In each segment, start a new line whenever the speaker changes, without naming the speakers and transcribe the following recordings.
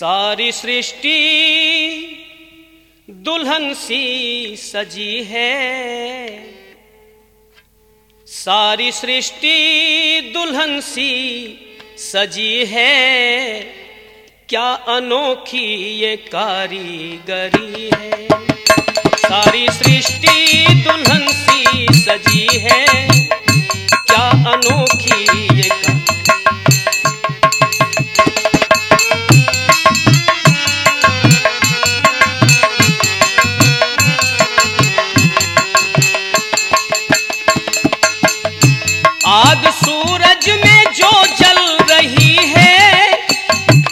सारी सृष्टि दुल्हन सी सजी है। सारी सृष्टि दुल्हन सी सजी है। क्या अनोखी ये कारीगरी है? सारी सृष्टि दुल्हन सी सजी है। सूरज में जो जल रही है,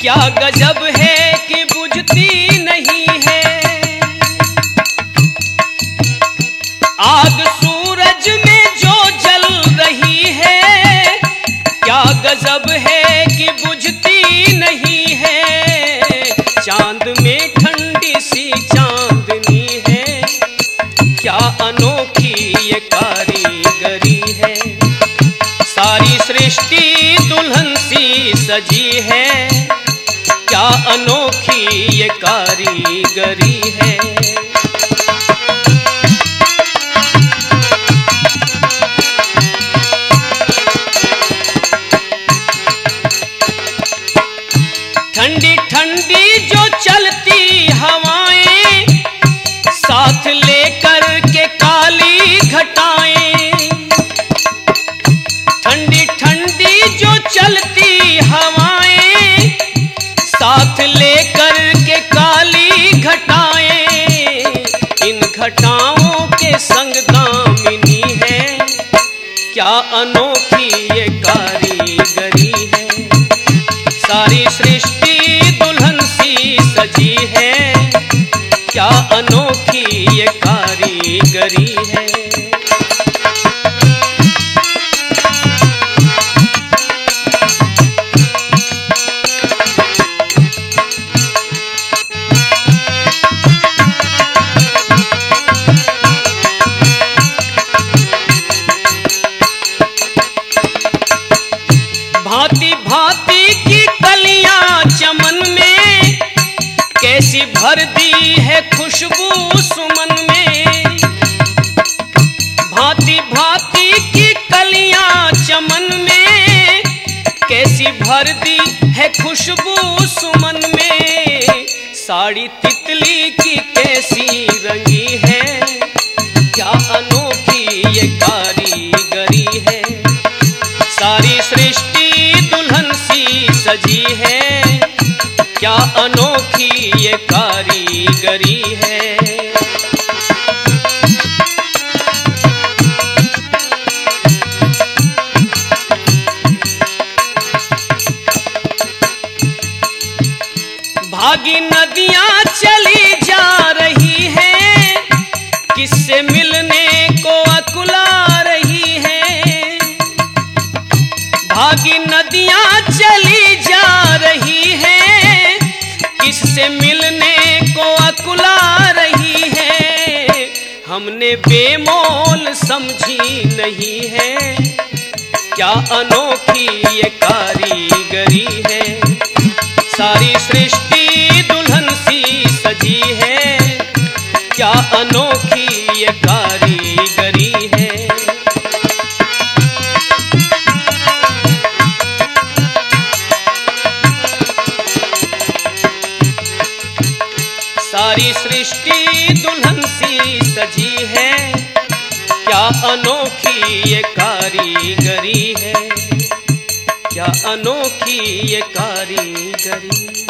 क्या गजब है कि बुझती नहीं है? आग सूरज में जो जल रही है, क्या गजब है कि बुझती नहीं सजी है। क्या अनोखी ये कारीगरी है। ठंडी ठंडी जो चलती साथ लेकर के काली घटाएँ। इन घटाओं के संग दामिनी है। क्या अनोखी ये कारीगरी है। सारी सृष्टि भांति भांति की कलियाँ चमन में। कैसी भर दी है खुशबू सुमन में। भांति भांति की कलियाँ चमन में। कैसी भर दी है खुशबू सुमन में। साड़ी तितली की कैसी सजी है। क्या अनोखी ये कारीगरी है। भागी नदियाँ चली जा रही है। किससे मिलने भागी नदियाँ चली जा रही है। किससे मिलने को अकुला रही है? हमने बेमोल समझी नहीं है। क्या अनोखी ये कारीगरी है? सारी सृष्टि दुल्हन सी सजी है। क्या अनोखी ये कारीगरी सारी सृष्टि दुल्हन सी सजी है। क्या अनोखी ये कारीगरी है। क्या अनोखी ये कारीगरी।